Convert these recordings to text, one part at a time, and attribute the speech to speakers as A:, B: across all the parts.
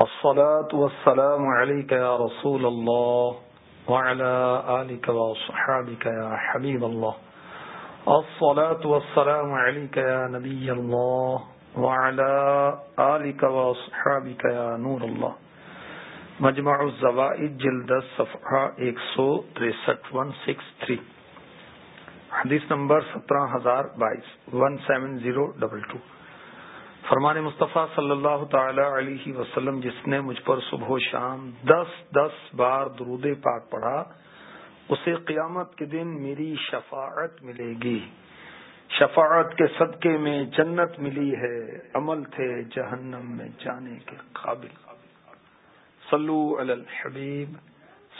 A: علی رسول اللہ علی حبیب اللہ علی قیا نبی علی قیا نور اللہ مجموعہ الواء جلدس صفحہ ایک سو تریسٹھ ون سکس تھری حدیث نمبر سترہ ہزار بائیس one seven zero double two فرمان مصطفیٰ صلی اللہ تعالی علیہ وسلم جس نے مجھ پر صبح و شام دس دس بار درود پاک پڑھا اسے قیامت کے دن میری شفاعت ملے گی شفاعت کے صدقے میں جنت ملی ہے عمل تھے جہنم میں جانے کے قابل صلو علی الحبیب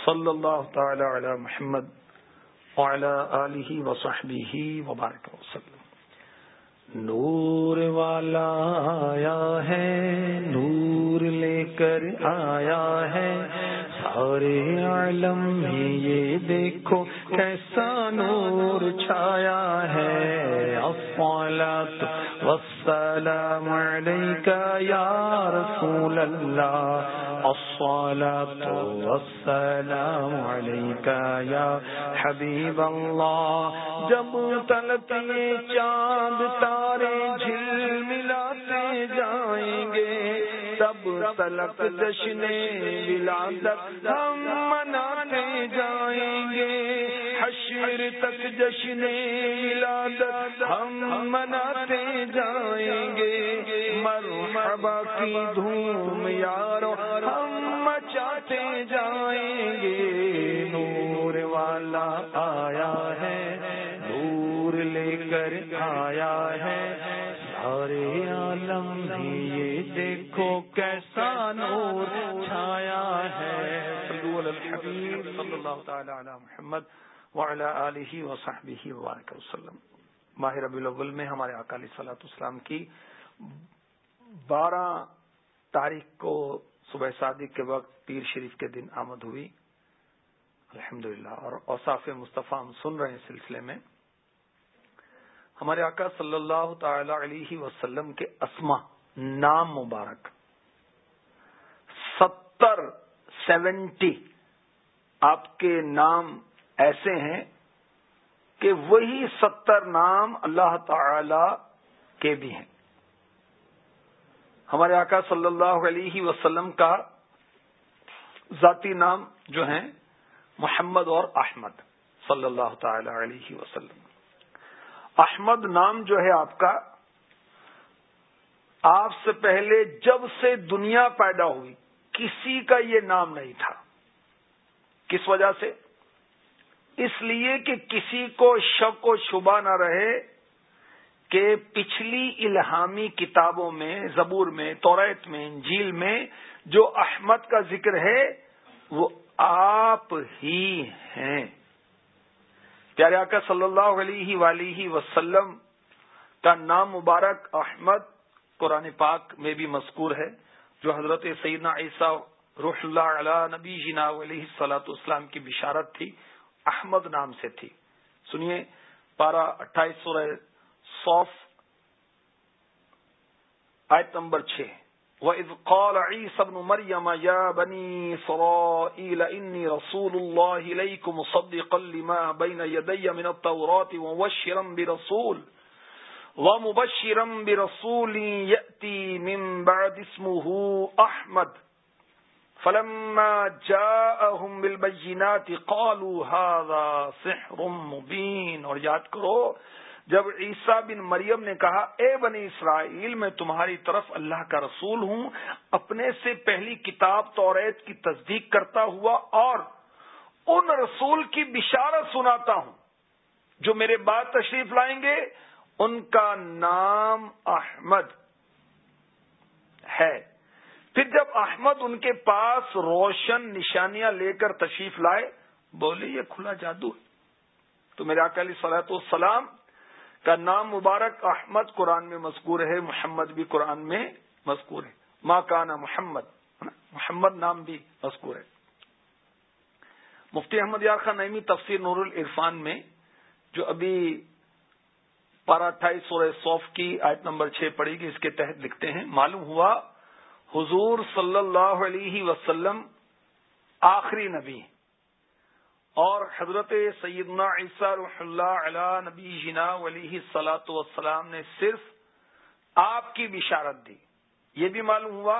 A: صلی اللہ تعالی علی محمد وعلی آلہ وصحبہ وبارک وسلم نور والا آیا ہے نور لے کر آیا ہے عالم میں یہ دیکھو کیسا نور چھایا ہے سالت وسلم یا رسول اللہ اصول تو وسلم علیکہ یا حبیب اللہ جب تن چاند تارے جھیل ملاتے جائیں گے تلک جشن ملا ہم منانے جائیں گے حشر تک جشن ولادت ہم مناتے جائیں گے مرحبا کی دھوم یارو ہم مچاتے جائیں گے نور والا آیا ہے نور لے کر آیا ہے سارے عالم بھی دیکھو کیسا نور چھایا وسلم ماہر ابی الاول میں ہمارے اکالی علیہ اسلام کی بارہ تاریخ کو صبح شادی کے وقت پیر شریف کے دن آمد ہوئی الحمد للہ اور اوساف مصطفیٰ ہم سن رہے ہیں سلسلے میں ہمارے آقا صلی اللہ تعالی علیہ وسلم کے اسما نام مبارک ستر سیونٹی آپ کے نام ایسے ہیں کہ وہی ستر نام اللہ تعالی کے بھی ہیں ہمارے آقا صلی اللہ علیہ وسلم کا ذاتی نام جو ہیں محمد اور احمد صلی اللہ تعالی علیہ وسلم احمد نام جو ہے آپ کا آپ سے پہلے جب سے دنیا پیدا ہوئی کسی کا یہ نام نہیں تھا کس وجہ سے اس لیے کہ کسی کو شک و شبہ نہ رہے کہ پچھلی الہامی کتابوں میں زبور میں توریت میں انجیل میں جو احمد کا ذکر ہے وہ آپ ہی ہیں پیارے آکا صلی اللہ علیہ ولی وسلم کا نام مبارک احمد قرآن پاک میں بھی مذکور ہے جو حضرت سیدنا عیسیٰ روح اللہ نبی علیہ سلاۃ اسلام کی بشارت تھی احمد نام سے تھی سنیے پارہ اٹھائیس سورہ صوف آیت نمبر چھ مِنَ بنی سونی رسول ومبشرم برسولی یأتی من بعد اسمه احمد فلما جاءهم بالبینات قالوا هذا سحر مبین اور یاد کرو جب عیسیٰ بن مریم نے کہا اے بنی اسرائیل میں تمہاری طرف اللہ کا رسول ہوں اپنے سے پہلی کتاب توریت کی تصدیق کرتا ہوا اور ان رسول کی بشارت سناتا ہوں جو میرے بعد تشریف لائیں گے ان کا نام احمد ہے پھر جب احمد ان کے پاس روشن نشانیاں لے کر تشریف لائے بولے یہ کھلا جادو ہے تو میرا کالی سلاحت السلام کا نام مبارک احمد قرآن میں مذکور ہے محمد بھی قرآن میں مذکور ہے ماں کانا محمد محمد نام بھی مذکور ہے مفتی احمد یار خان نئی تفسیر نور العرفان میں جو ابھی پارا اٹھائیس سورہ صوف کی آیت نمبر چھ پڑے گی اس کے تحت لکھتے ہیں معلوم ہوا حضور صلی اللہ علیہ وسلم آخری نبی اور حضرت سیدنا عیسیٰ رح اللہ علیہ نبی جنا علیہ صلاۃ وسلام نے صرف آپ کی بشارت دی یہ بھی معلوم ہوا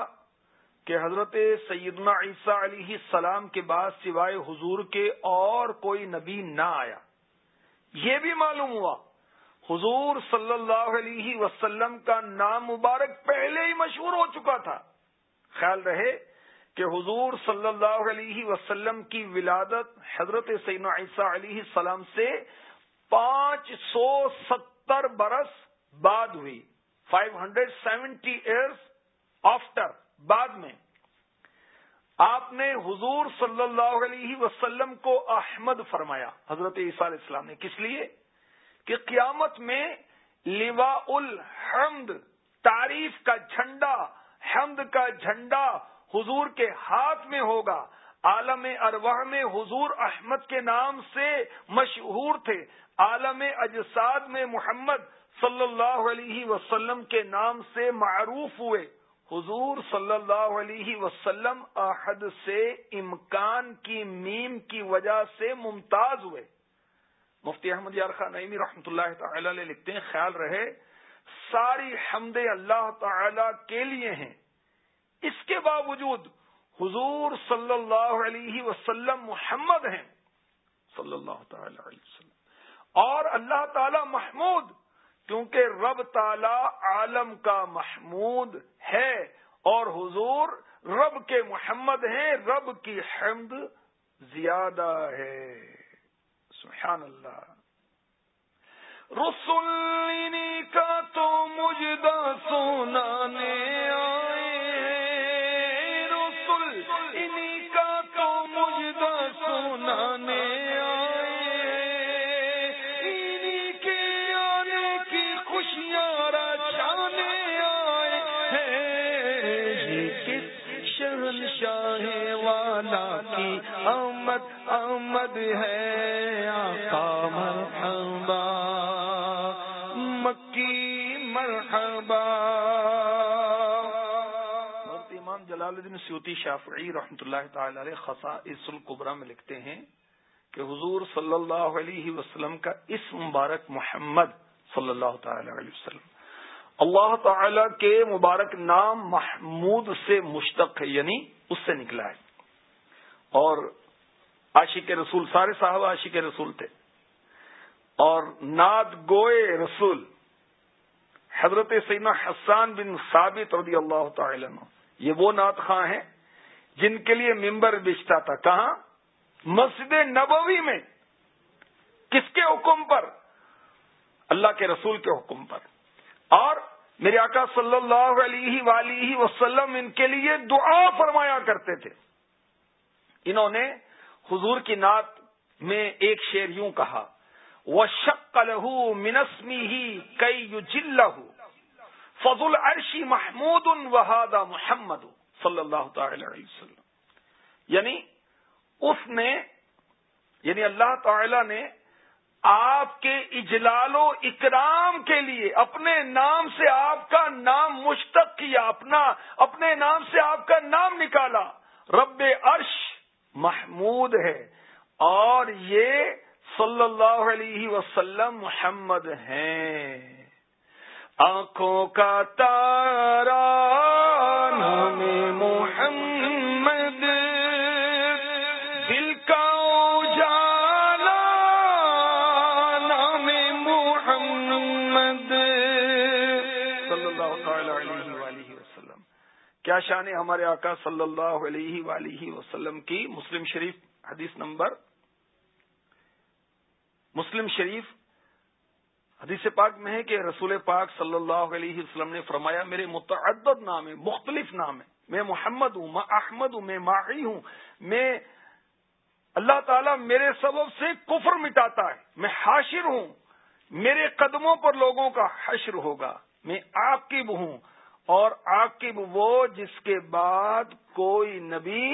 A: کہ حضرت سیدنا عیسیٰ علیہ السلام کے بعد سوائے حضور کے اور کوئی نبی نہ آیا یہ بھی معلوم ہوا حضور صلی اللہ علیہ وسلم کا نام مبارک پہلے ہی مشہور ہو چکا تھا خیال رہے کہ حضور صلی اللہ علیہ وسلم کی ولادت حضرت سین عیسیٰ علیہ السلام سے پانچ سو ستر برس بعد ہوئی five hundred seventy years after بعد میں آپ نے حضور صلی اللہ علیہ وسلم کو احمد فرمایا حضرت عیسیٰ علیہ السلام نے کس لیے کہ قیامت میں لوا الحمد تعریف کا جھنڈا حمد کا جھنڈا حضور کے ہاتھ میں ہوگا عالم ارواح میں حضور احمد کے نام سے مشہور تھے عالم اجساد میں محمد صلی اللہ علیہ وسلم کے نام سے معروف ہوئے حضور صلی اللہ علیہ وسلم احد سے امکان کی میم کی وجہ سے ممتاز ہوئے مفتی احمد یار خان نئی رحمتہ اللہ تعالی لکھتے ہیں خیال رہے ساری حمد اللہ تعالی کے لیے ہیں اس کے باوجود حضور صلی اللہ علیہ وسلم محمد ہیں صلی اللہ تعالی علیہ وسلم اور اللہ تعالی محمود کیونکہ رب تعالی عالم کا محمود ہے اور حضور رب کے محمد ہیں رب کی حمد زیادہ ہے سبحان رسول انہیں کا تو مجھ سنانے سونا نے آئے رسول انہیں کا تو مجھ سنانے سونا نے آئے کے آنے کی خوشیاں رچان آئے ہیں کس ہے مرحبا مکی مرحبا امام جلال الدین سیوتی شافعی عی رحمۃ اللہ تعالی علیہ خسا القبرہ میں لکھتے ہیں کہ حضور صلی اللہ علیہ وسلم کا اس مبارک محمد صلی اللہ تعالی علیہ وسلم اللہ تعالی کے مبارک نام محمود سے مشتق ہے یعنی اس سے نکلا ہے اور عاشق رسول سارے صاحب عاشق رسول تھے اور ناد گوئے رسول حضرت سینا حسان بن ثابت رضی اللہ تعالی عنہ یہ وہ نعت خاں ہیں جن کے لیے ممبر بچتا تھا کہاں مسجد نبوی میں کس کے حکم پر اللہ کے رسول کے حکم پر اور میرے آقا صلی اللہ علیہ ولی وسلم ان کے لیے دعا فرمایا کرتے تھے انہوں نے حضور کی نعت میں ایک شیر یوں کہا وہ شکل منسمی ہی کئی یو جزول ارشی محمود ان وہادا محمد صلی اللہ تعالی وسلم یعنی اس نے یعنی اللہ تعالی نے آپ کے اجلال و اکرام کے لیے اپنے نام سے آپ کا نام مشتق کیا اپنا اپنے نام سے آپ کا نام نکالا رب عرش محمود ہے اور یہ صلی اللہ علیہ وسلم محمد ہیں آنکھوں کا تارا کا صلی اللہ وسلم کیا شان ہے ہمارے آقا صلی اللہ علیہ وآلہ وسلم کی مسلم شریف حدیث نمبر مسلم شریف حدیث پاک میں ہے کہ رسول پاک صلی اللہ علیہ وسلم نے فرمایا میرے متعدد نام ہیں مختلف نام ہیں میں محمد ہوں میں احمد ہوں میں ماہی ہوں میں اللہ تعالیٰ میرے سبب سے کفر مٹاتا ہے میں حاشر ہوں میرے قدموں پر لوگوں کا حشر ہوگا میں آپ کی ہوں اور آپ کی وہ جس کے بعد کوئی نبی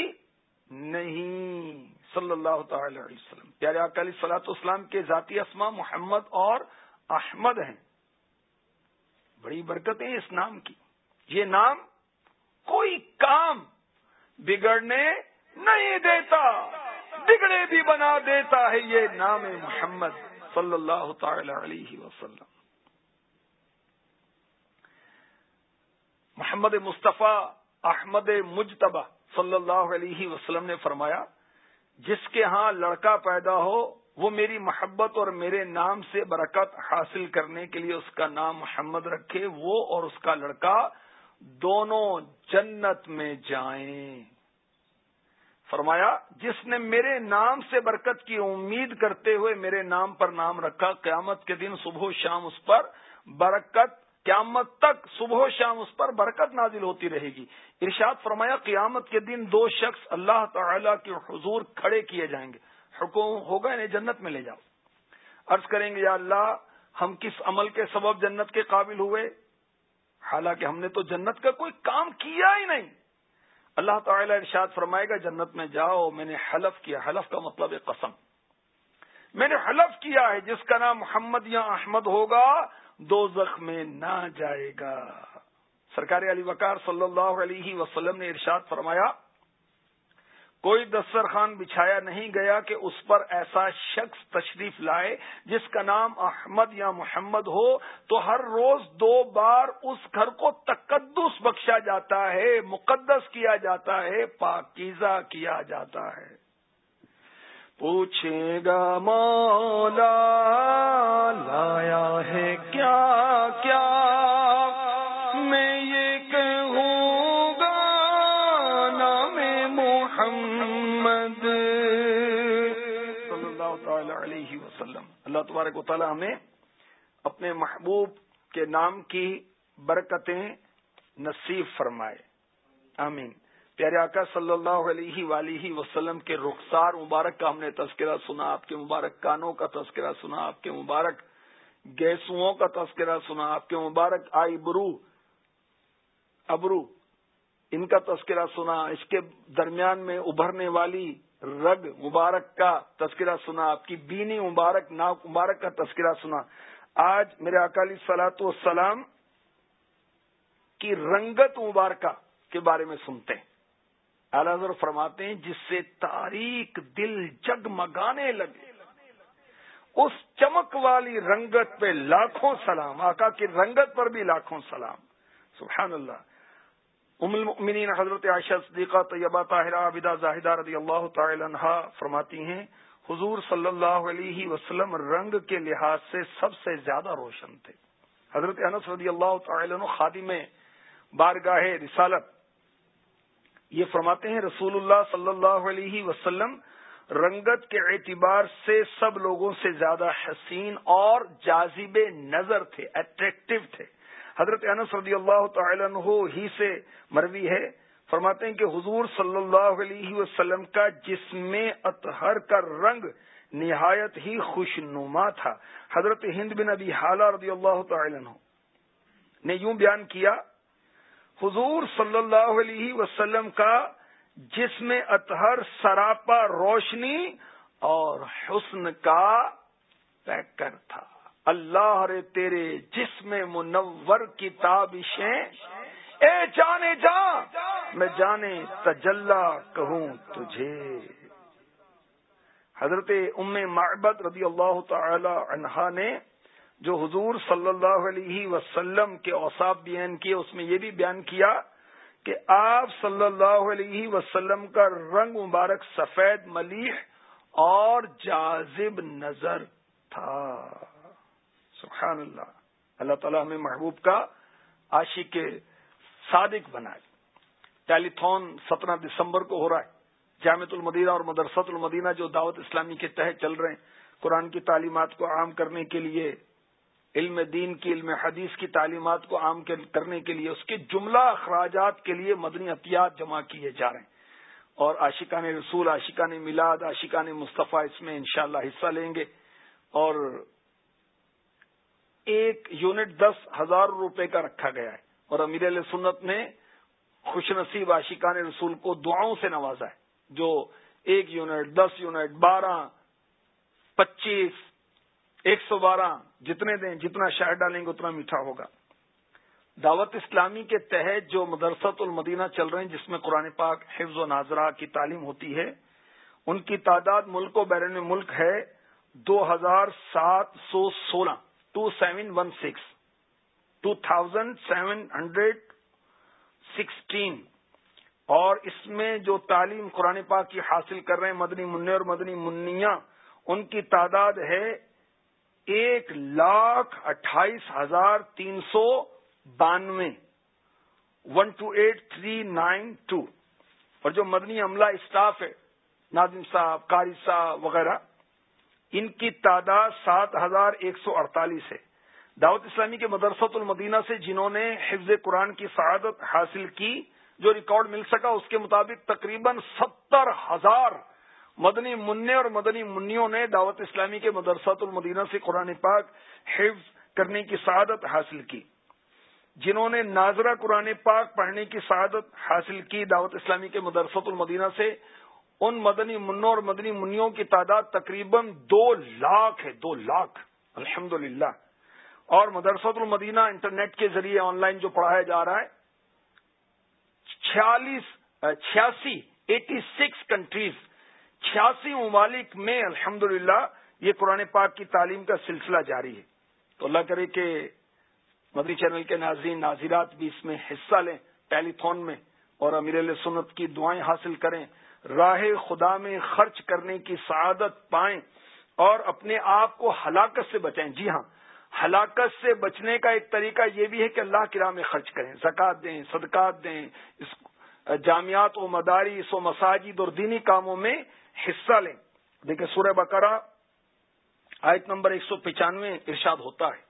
A: نہیں صلی اللہ تعالی علیہ وسلم پیارے آقا علیہ صلاحت اسلام کے ذاتی اسما محمد اور احمد ہیں بڑی برکتیں اس نام کی یہ نام کوئی کام بگڑنے نہیں دیتا بگڑے بھی بنا دیتا ہے یہ نام محمد صلی اللہ تعالی علیہ وسلم محمد مصطفیٰ احمد مجتبہ صلی اللہ علیہ وسلم نے فرمایا جس کے ہاں لڑکا پیدا ہو وہ میری محبت اور میرے نام سے برکت حاصل کرنے کے لیے اس کا نام محمد رکھے وہ اور اس کا لڑکا دونوں جنت میں جائیں فرمایا جس نے میرے نام سے برکت کی امید کرتے ہوئے میرے نام پر نام رکھا قیامت کے دن صبح و شام اس پر برکت قیامت تک صبح و شام اس پر برکت نازل ہوتی رہے گی ارشاد فرمایا قیامت کے دن دو شخص اللہ تعالی کے حضور کھڑے کیے جائیں گے حکم ہوگا انہیں جنت میں لے جاؤ عرض کریں گے یا اللہ ہم کس عمل کے سبب جنت کے قابل ہوئے حالانکہ ہم نے تو جنت کا کوئی کام کیا ہی نہیں اللہ تعالی ارشاد فرمائے گا جنت میں جاؤ میں نے حلف کیا حلف کا مطلب ایک قسم میں نے حلف کیا ہے جس کا نام محمد یا احمد ہوگا دو زخ میں نہ جائے گا سرکار علی وقار صلی اللہ علیہ وسلم نے ارشاد فرمایا کوئی دسترخان بچھایا نہیں گیا کہ اس پر ایسا شخص تشریف لائے جس کا نام احمد یا محمد ہو تو ہر روز دو بار اس گھر کو تقدس بخشا جاتا ہے مقدس کیا جاتا ہے پاکیزہ کیا جاتا ہے پوچھے گا مولا لایا ہے کیا کیا میں یہ کہوں گا نام محمد صلی اللہ تعالی علیہ وسلم اللہ تبارک و تعالی ہمیں اپنے محبوب کے نام کی برکتیں نصیب فرمائے آمین پیارے آقا صلی اللہ علیہ ولی وسلم کے رخسار مبارک کا ہم نے تذکرہ سنا آپ کے مبارک کانوں کا تذکرہ سنا آپ کے مبارک گیسوں کا تذکرہ سنا آپ کے مبارک آئی برو ابرو ان کا تذکرہ سنا اس کے درمیان میں ابھرنے والی رگ مبارک کا تذکرہ سنا آپ کی بینی مبارک نا مبارک کا تذکرہ سنا آج میرے اکالی سلاط والسلام کی رنگت مبارکہ کے بارے میں سنتے ہیں فرماتے ہیں جس سے تاریخ دل جگمگانے اس چمک والی رنگت پہ لاکھوں سلام آقا کی رنگت پر بھی لاکھوں سلام سبحان اللہ ام المؤمنین حضرت عائشہ صدیقہ طیبہ طاہرہ عابدہ زاہدہ رضی اللہ تعالی عنہ فرماتی ہیں حضور صلی اللہ علیہ وسلم رنگ کے لحاظ سے سب سے زیادہ روشن تھے حضرت انس رضی اللہ تعالی عنہ خادم بارگاہ رسالت یہ فرماتے ہیں رسول اللہ صلی اللہ علیہ وسلم رنگت کے اعتبار سے سب لوگوں سے زیادہ حسین اور جازیب نظر تھے اٹریکٹو تھے حضرت انس رضی اللہ تعالی عنہ ہی سے مروی ہے فرماتے ہیں کہ حضور صلی اللہ علیہ وسلم کا جسم اطہر کا رنگ نہایت ہی خوش نما تھا حضرت ہند بن ابی حالہ رضی اللہ تعالی عنہ نے یوں بیان کیا حضور صلی اللہ علیہ وسلم کا جس میں اطہر سراپا روشنی اور حسن کا پیکر تھا اللہ رے تیرے جسم منور کی تابشیں اے جانے جا میں جانے تجلہ کہوں تجھے حضرت ام معبد رضی اللہ تعالی عنہا نے جو حضور صلی اللہ علیہ وسلم کے اوساف بیان کیے اس میں یہ بھی بیان کیا کہ آپ صلی اللہ علیہ وسلم کا رنگ مبارک سفید ملیح اور جازب نظر تھا سبحان اللہ اللہ تعالیٰ ہمیں محبوب کا عاشق کے صادق بنائے ٹیلی تھون سترہ دسمبر کو ہو رہا ہے جامع المدینہ اور مدرسۃ المدینہ جو دعوت اسلامی کے تحت چل رہے ہیں قرآن کی تعلیمات کو عام کرنے کے لیے علم دین کی علم حدیث کی تعلیمات کو عام کرنے کے لیے اس کے جملہ اخراجات کے لیے مدنی احتیاط جمع کیے جا رہے ہیں اور عاشقان رسول عاشقان میلاد عاشقان مصطفیٰ اس میں انشاءاللہ حصہ لیں گے اور ایک یونٹ دس ہزار روپے کا رکھا گیا ہے اور امیر علیہ سنت نے خوش نصیب عاشقان رسول کو دعاؤں سے نوازا ہے جو ایک یونٹ دس یونٹ بارہ پچیس ایک سو بارہ جتنے دیں جتنا شہر ڈالیں گے اتنا میٹھا ہوگا دعوت اسلامی کے تحت جو مدرسۃ المدینہ چل رہے ہیں جس میں قرآن پاک حفظ و ناظرہ کی تعلیم ہوتی ہے ان کی تعداد ملک و بیرون ملک ہے دو ہزار سات سو سولہ two seven one six two thousand seven hundred sixteen اور اس میں جو تعلیم قرآن پاک کی حاصل کر رہے ہیں مدنی منع اور مدنی منیا ان کی تعداد ہے ایک لاکھ اٹھائیس ہزار تین سو بانوے one two eight three nine two اور جو مدنی عملہ اسٹاف ہے ناظم صاحب قاری صاحب وغیرہ ان کی تعداد سات ہزار ایک سو اڑتالیس ہے دعوت اسلامی کے مدرسۃ المدینہ سے جنہوں نے حفظ قرآن کی سعادت حاصل کی جو ریکارڈ مل سکا اس کے مطابق تقریباً ستر ہزار مدنی منع اور مدنی منیوں نے دعوت اسلامی کے مدرسات المدینہ سے قرآن پاک حفظ کرنے کی سعادت حاصل کی جنہوں نے ناظرہ قرآن پاک پڑھنے کی سعادت حاصل کی دعوت اسلامی کے مدرسۃ المدینہ سے ان مدنی منوں اور مدنی منیوں کی تعداد تقریباً دو لاکھ ہے دو لاکھ الحمد اور مدرسۃ المدینہ انٹرنیٹ کے ذریعے آن لائن جو پڑھایا جا رہا ہے چھیالیس چھیاسی ایٹی سکس کنٹریز چھیاسی ممالک میں الحمد یہ قرآن پاک کی تعلیم کا سلسلہ جاری ہے تو اللہ کرے کہ مدری چینل کے ناظرین ناظرات بھی اس میں حصہ لیں ٹیلی فون میں اور امیر سنت کی دعائیں حاصل کریں راہ خدا میں خرچ کرنے کی سعادت پائیں اور اپنے آپ کو ہلاکت سے بچائیں جی ہاں ہلاکت سے بچنے کا ایک طریقہ یہ بھی ہے کہ اللہ کی راہ میں خرچ کریں زکات دیں صدقات دیں جامعات و مداری و مساجد اور دینی کاموں میں حصہ لیں دیکھیں سورہ بقرہ آیت نمبر ایک سو پچانوے ارشاد ہوتا ہے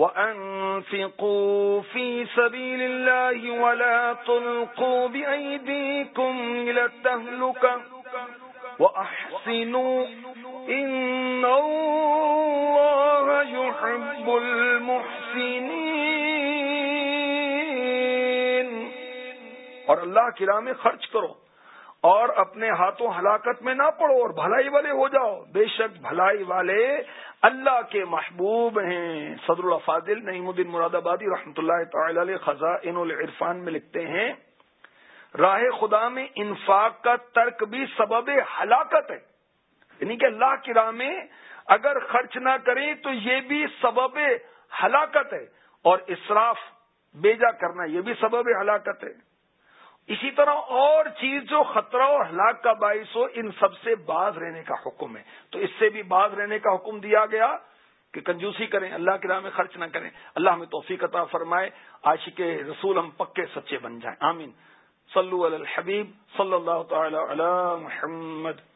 A: وَأَنفِقُوا فِي سَبِيلِ اللَّهِ وَلَا تُلْقُوا بِأَيْدِيكُمْ إِلَى التَّهْلُكَةِ وَأَحْسِنُوا إِنَّ اللَّهَ يُحِبُّ الْمُحْسِنِينَ اور اللہ کی راہ میں خرچ کرو اور اپنے ہاتھوں ہلاکت میں نہ پڑو اور بھلائی والے ہو جاؤ بے شک بھلائی والے اللہ کے محبوب ہیں صدر اللہ فاضل الدین مراد آبادی رحمۃ اللہ تعالی علیہ خزاں العرفان میں لکھتے ہیں راہ خدا میں انفاق کا ترک بھی سبب ہلاکت ہے یعنی کہ اللہ کی راہ میں اگر خرچ نہ کریں تو یہ بھی سبب ہلاکت ہے اور اسراف بیجا کرنا یہ بھی سبب ہلاکت ہے اسی طرح اور چیز جو خطرہ اور ہلاک کا باعث ہو ان سب سے باز رہنے کا حکم ہے تو اس سے بھی باز رہنے کا حکم دیا گیا کہ کنجوسی کریں اللہ کی راہ میں خرچ نہ کریں اللہ ہمیں عطا فرمائے عاشق رسول ہم پکے سچے بن جائیں آمین صلو علی الحبیب صلی اللہ تعالی علی محمد